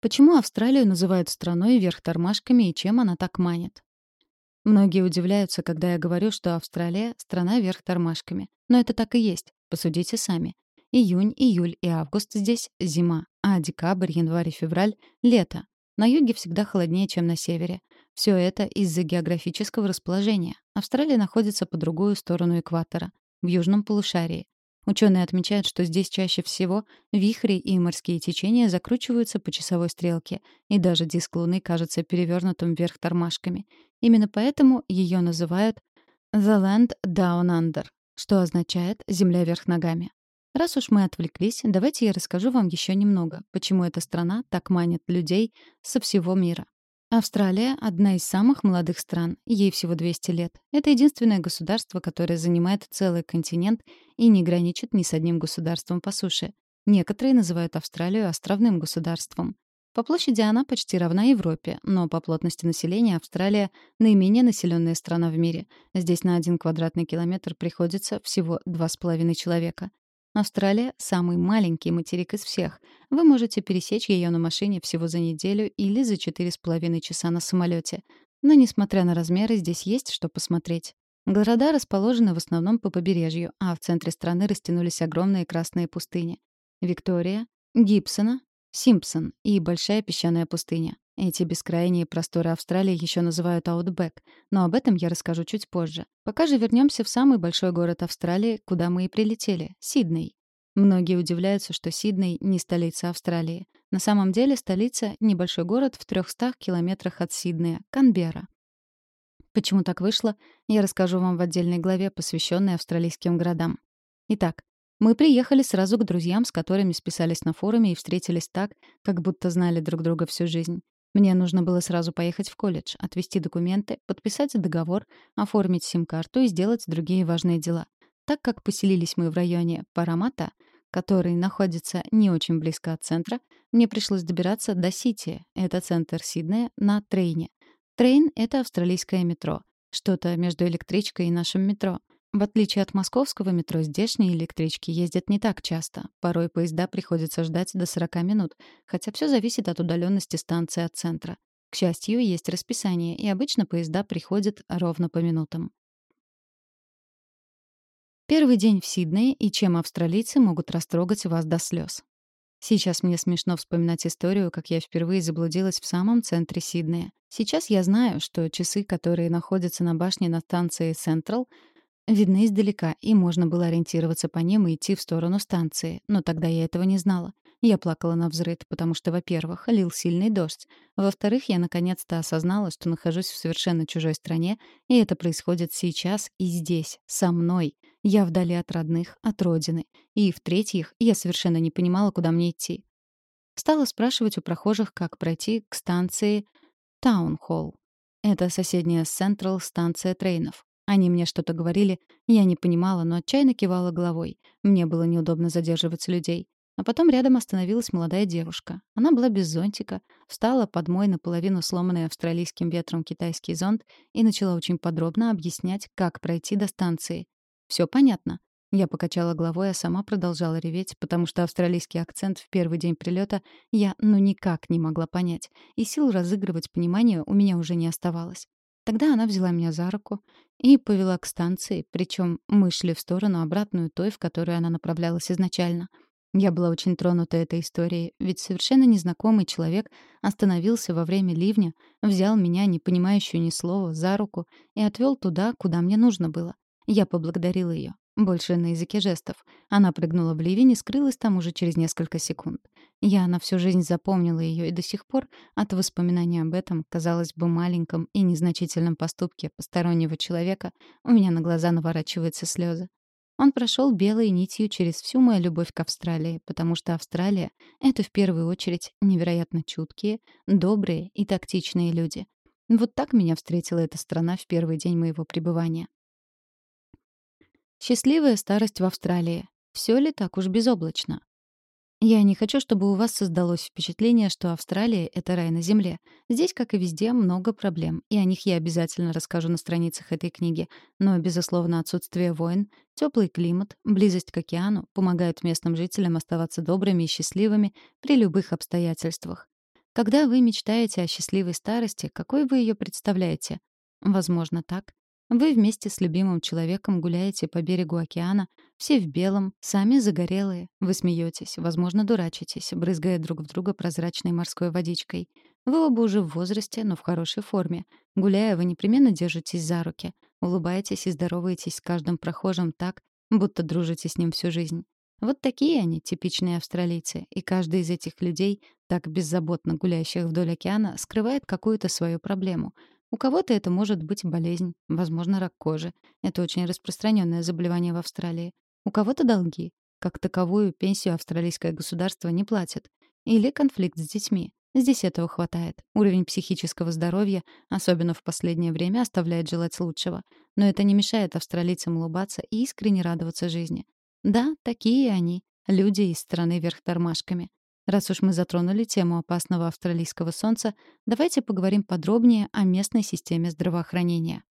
Почему Австралию называют страной вверх тормашками и чем она так манит? Многие удивляются, когда я говорю, что Австралия — страна вверх тормашками. Но это так и есть. Посудите сами. Июнь, июль и август здесь — зима, а декабрь, январь и февраль — лето. На юге всегда холоднее, чем на севере. Все это из-за географического расположения. Австралия находится по другую сторону экватора, в южном полушарии. Ученые отмечают, что здесь чаще всего вихри и морские течения закручиваются по часовой стрелке, и даже диск Луны кажется перевернутым вверх тормашками. Именно поэтому ее называют «The Land Down Under», что означает «Земля вверх ногами». Раз уж мы отвлеклись, давайте я расскажу вам еще немного, почему эта страна так манит людей со всего мира. Австралия — одна из самых молодых стран, ей всего 200 лет. Это единственное государство, которое занимает целый континент и не граничит ни с одним государством по суше. Некоторые называют Австралию островным государством. По площади она почти равна Европе, но по плотности населения Австралия — наименее населенная страна в мире. Здесь на один квадратный километр приходится всего 2,5 человека. Австралия — самый маленький материк из всех. Вы можете пересечь ее на машине всего за неделю или за четыре с половиной часа на самолете. Но, несмотря на размеры, здесь есть что посмотреть. Города расположены в основном по побережью, а в центре страны растянулись огромные красные пустыни. Виктория, Гибсона, Симпсон и Большая песчаная пустыня. Эти бескрайние просторы Австралии еще называют Аутбэк, но об этом я расскажу чуть позже. Пока же вернемся в самый большой город Австралии, куда мы и прилетели — Сидней. Многие удивляются, что Сидней не столица Австралии. На самом деле столица — небольшой город в 300 километрах от Сиднея — Канберра. Почему так вышло, я расскажу вам в отдельной главе, посвященной австралийским городам. Итак, мы приехали сразу к друзьям, с которыми списались на форуме и встретились так, как будто знали друг друга всю жизнь. Мне нужно было сразу поехать в колледж, отвезти документы, подписать договор, оформить сим-карту и сделать другие важные дела. Так как поселились мы в районе Парамата, который находится не очень близко от центра, мне пришлось добираться до Сити, это центр Сиднея, на трейне. Трейн — это австралийское метро, что-то между электричкой и нашим метро. В отличие от московского метро, здешние электрички ездят не так часто. Порой поезда приходится ждать до 40 минут, хотя все зависит от удаленности станции от центра. К счастью, есть расписание, и обычно поезда приходят ровно по минутам. Первый день в Сиднее и чем австралийцы могут растрогать вас до слез. Сейчас мне смешно вспоминать историю, как я впервые заблудилась в самом центре Сиднея. Сейчас я знаю, что часы, которые находятся на башне на станции Централ, видны издалека, и можно было ориентироваться по ним и идти в сторону станции. Но тогда я этого не знала. Я плакала на взрыд, потому что, во-первых, лил сильный дождь. Во-вторых, я наконец-то осознала, что нахожусь в совершенно чужой стране, и это происходит сейчас и здесь, со мной. Я вдали от родных, от родины. И, в-третьих, я совершенно не понимала, куда мне идти. Стала спрашивать у прохожих, как пройти к станции Таунхолл. Это соседняя с Централ станция трейнов. Они мне что-то говорили, я не понимала, но отчаянно кивала головой. Мне было неудобно задерживать людей. А потом рядом остановилась молодая девушка. Она была без зонтика, встала под мой наполовину сломанный австралийским ветром китайский зонт и начала очень подробно объяснять, как пройти до станции. Все понятно. Я покачала головой, а сама продолжала реветь, потому что австралийский акцент в первый день прилета я ну никак не могла понять, и сил разыгрывать понимание у меня уже не оставалось. Тогда она взяла меня за руку и повела к станции, причем мы шли в сторону обратную той, в которую она направлялась изначально. Я была очень тронута этой историей, ведь совершенно незнакомый человек остановился во время ливня, взял меня, не понимающую ни слова, за руку и отвел туда, куда мне нужно было. Я поблагодарила ее. Больше на языке жестов. Она прыгнула в ливень и скрылась там уже через несколько секунд. Я на всю жизнь запомнила ее, и до сих пор от воспоминания об этом, казалось бы, маленьком и незначительном поступке постороннего человека у меня на глаза наворачиваются слезы. Он прошел белой нитью через всю мою любовь к Австралии, потому что Австралия — это в первую очередь невероятно чуткие, добрые и тактичные люди. Вот так меня встретила эта страна в первый день моего пребывания. Счастливая старость в Австралии. Все ли так уж безоблачно? Я не хочу, чтобы у вас создалось впечатление, что Австралия — это рай на земле. Здесь, как и везде, много проблем, и о них я обязательно расскажу на страницах этой книги. Но, безусловно, отсутствие войн, теплый климат, близость к океану помогают местным жителям оставаться добрыми и счастливыми при любых обстоятельствах. Когда вы мечтаете о счастливой старости, какой вы ее представляете? Возможно, так. Вы вместе с любимым человеком гуляете по берегу океана, все в белом, сами загорелые. Вы смеетесь, возможно, дурачитесь, брызгая друг в друга прозрачной морской водичкой. Вы оба уже в возрасте, но в хорошей форме. Гуляя, вы непременно держитесь за руки, улыбаетесь и здороваетесь с каждым прохожим так, будто дружите с ним всю жизнь. Вот такие они, типичные австралийцы, и каждый из этих людей, так беззаботно гуляющих вдоль океана, скрывает какую-то свою проблему. У кого-то это может быть болезнь, возможно, рак кожи. Это очень распространенное заболевание в Австралии. У кого-то долги. Как таковую пенсию австралийское государство не платит. Или конфликт с детьми. Здесь этого хватает. Уровень психического здоровья, особенно в последнее время, оставляет желать лучшего. Но это не мешает австралийцам улыбаться и искренне радоваться жизни. Да, такие они, люди из страны вверх тормашками. Раз уж мы затронули тему опасного австралийского солнца, давайте поговорим подробнее о местной системе здравоохранения.